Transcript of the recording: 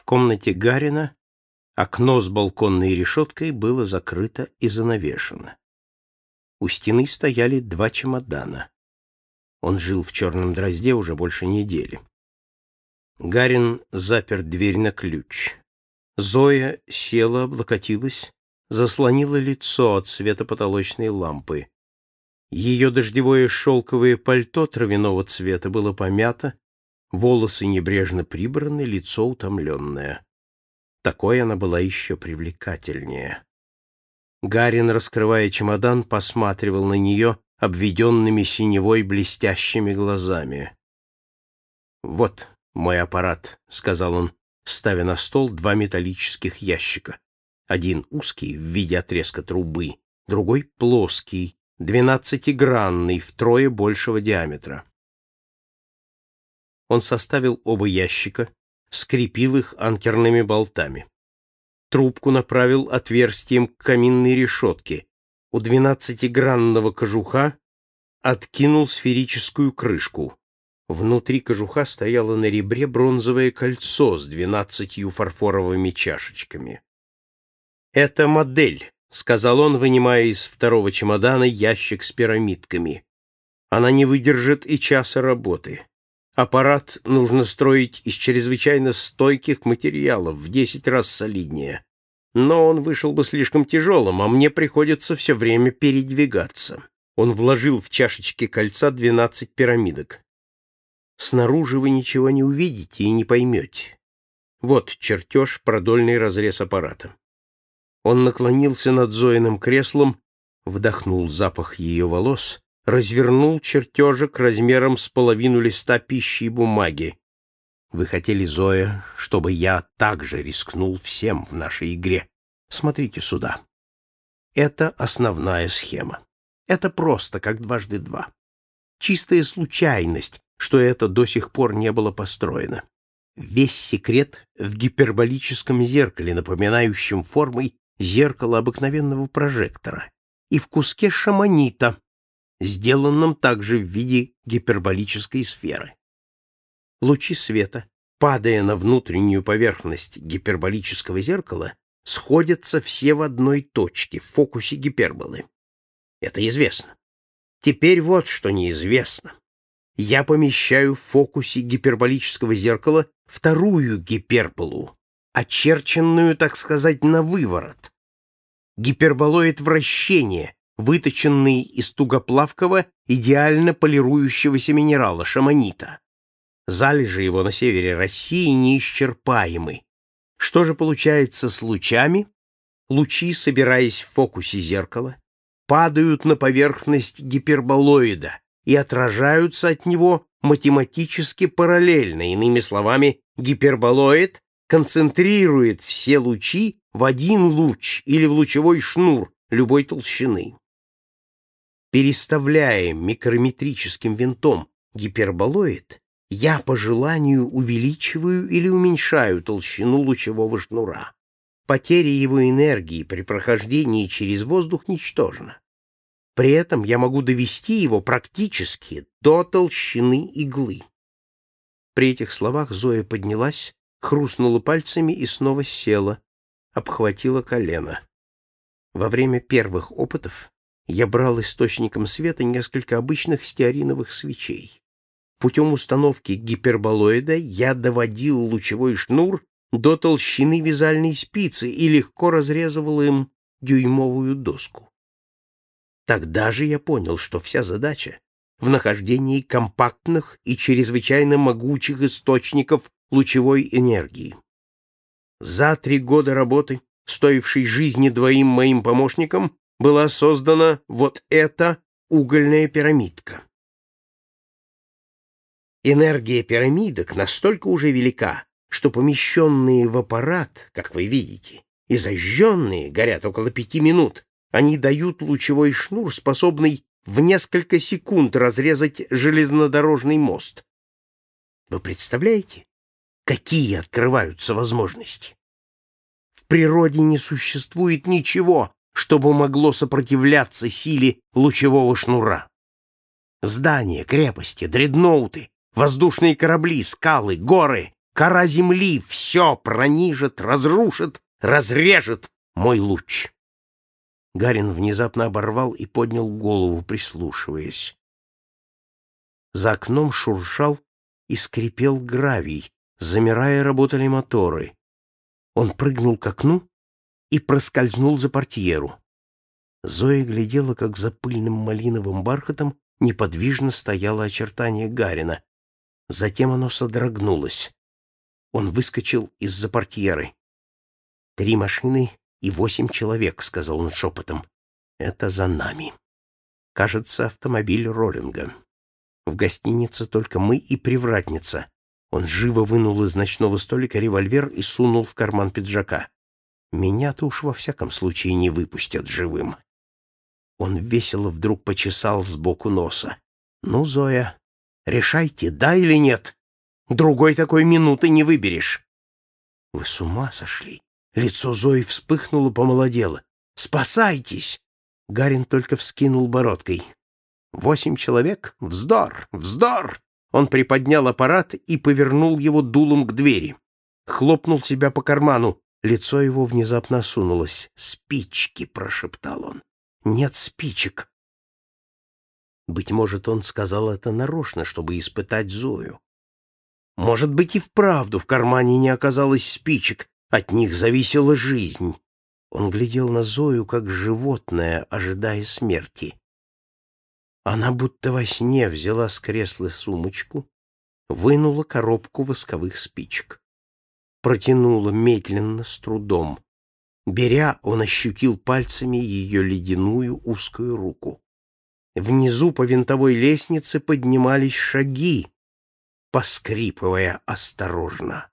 В комнате Гарина окно с балконной решеткой было закрыто и занавешено. У стены стояли два чемодана. Он жил в черном дрозде уже больше недели. Гарин запер дверь на ключ. Зоя села, облокотилась, заслонила лицо от света потолочной лампы. Ее дождевое шелковое пальто травяного цвета было помято, волосы небрежно прибраны, лицо утомленное. Такой она была еще привлекательнее. Гарин, раскрывая чемодан, посматривал на нее обведенными синевой блестящими глазами. «Вот мой аппарат», — сказал он, ставя на стол два металлических ящика. Один узкий в виде отрезка трубы, другой плоский, двенадцатигранный, втрое большего диаметра. Он составил оба ящика, скрепил их анкерными болтами. Трубку направил отверстием к каминной решетке. У двенадцатигранного кожуха откинул сферическую крышку. Внутри кожуха стояло на ребре бронзовое кольцо с двенадцатью фарфоровыми чашечками. «Это модель», — сказал он, вынимая из второго чемодана ящик с пирамидками. «Она не выдержит и часа работы. Аппарат нужно строить из чрезвычайно стойких материалов, в десять раз солиднее. Но он вышел бы слишком тяжелым, а мне приходится все время передвигаться». Он вложил в чашечки кольца двенадцать пирамидок. Снаружи вы ничего не увидите и не поймете. Вот чертеж, продольный разрез аппарата. Он наклонился над Зоиным креслом, вдохнул запах ее волос, развернул чертежик размером с половину листа пищи и бумаги. Вы хотели, Зоя, чтобы я также рискнул всем в нашей игре. Смотрите сюда. Это основная схема. Это просто, как дважды два. Чистая случайность, что это до сих пор не было построено. Весь секрет в гиперболическом зеркале, напоминающем формой зеркало обыкновенного прожектора, и в куске шаманита, сделанном также в виде гиперболической сферы. Лучи света, падая на внутреннюю поверхность гиперболического зеркала, сходятся все в одной точке, в фокусе гиперболы. Это известно. Теперь вот что неизвестно я помещаю в фокусе гиперболического зеркала вторую гиперболу, очерченную, так сказать, на выворот. Гиперболоид вращения, выточенный из тугоплавкого, идеально полирующегося минерала шаманита. Залежи его на севере России неисчерпаемы. Что же получается с лучами? Лучи, собираясь в фокусе зеркала, падают на поверхность гиперболоида, и отражаются от него математически параллельно. Иными словами, гиперболоид концентрирует все лучи в один луч или в лучевой шнур любой толщины. Переставляя микрометрическим винтом гиперболоид, я по желанию увеличиваю или уменьшаю толщину лучевого шнура. Потеря его энергии при прохождении через воздух ничтожна. При этом я могу довести его практически до толщины иглы. При этих словах Зоя поднялась, хрустнула пальцами и снова села, обхватила колено. Во время первых опытов я брал источником света несколько обычных стеариновых свечей. Путем установки гиперболоида я доводил лучевой шнур до толщины вязальной спицы и легко разрезывал им дюймовую доску. Тогда же я понял, что вся задача в нахождении компактных и чрезвычайно могучих источников лучевой энергии. За три года работы, стоившей жизни двоим моим помощникам, была создана вот эта угольная пирамидка. Энергия пирамидок настолько уже велика, что помещенные в аппарат, как вы видите, и зажженные горят около пяти минут, они дают лучевой шнур, способный в несколько секунд разрезать железнодорожный мост. Вы представляете, какие открываются возможности? В природе не существует ничего, чтобы могло сопротивляться силе лучевого шнура. Здания, крепости, дредноуты, воздушные корабли, скалы, горы Кора земли все пронижет, разрушит, разрежет мой луч. Гарин внезапно оборвал и поднял голову, прислушиваясь. За окном шуршал и скрипел гравий, замирая работали моторы. Он прыгнул к окну и проскользнул за портьеру. Зоя глядела, как за пыльным малиновым бархатом неподвижно стояло очертание Гарина. Затем оно содрогнулось. Он выскочил из-за портьеры. «Три машины и восемь человек», — сказал он шепотом. «Это за нами. Кажется, автомобиль Роллинга. В гостинице только мы и привратница». Он живо вынул из ночного столика револьвер и сунул в карман пиджака. «Меня-то уж во всяком случае не выпустят живым». Он весело вдруг почесал сбоку носа. «Ну, Зоя, решайте, да или нет. Другой такой минуты не выберешь». «Вы с ума сошли?» Лицо Зои вспыхнуло, помолодело. «Спасайтесь!» Гарин только вскинул бородкой. «Восемь человек? Вздор! Вздор!» Он приподнял аппарат и повернул его дулом к двери. Хлопнул себя по карману. Лицо его внезапно осунулось. «Спички!» — прошептал он. «Нет спичек!» Быть может, он сказал это нарочно, чтобы испытать Зою. Может быть, и вправду в кармане не оказалось спичек, от них зависела жизнь. Он глядел на Зою, как животное, ожидая смерти. Она будто во сне взяла с кресла сумочку, вынула коробку восковых спичек. Протянула медленно, с трудом. Беря, он ощутил пальцами ее ледяную узкую руку. Внизу по винтовой лестнице поднимались шаги, поскрипывая осторожно.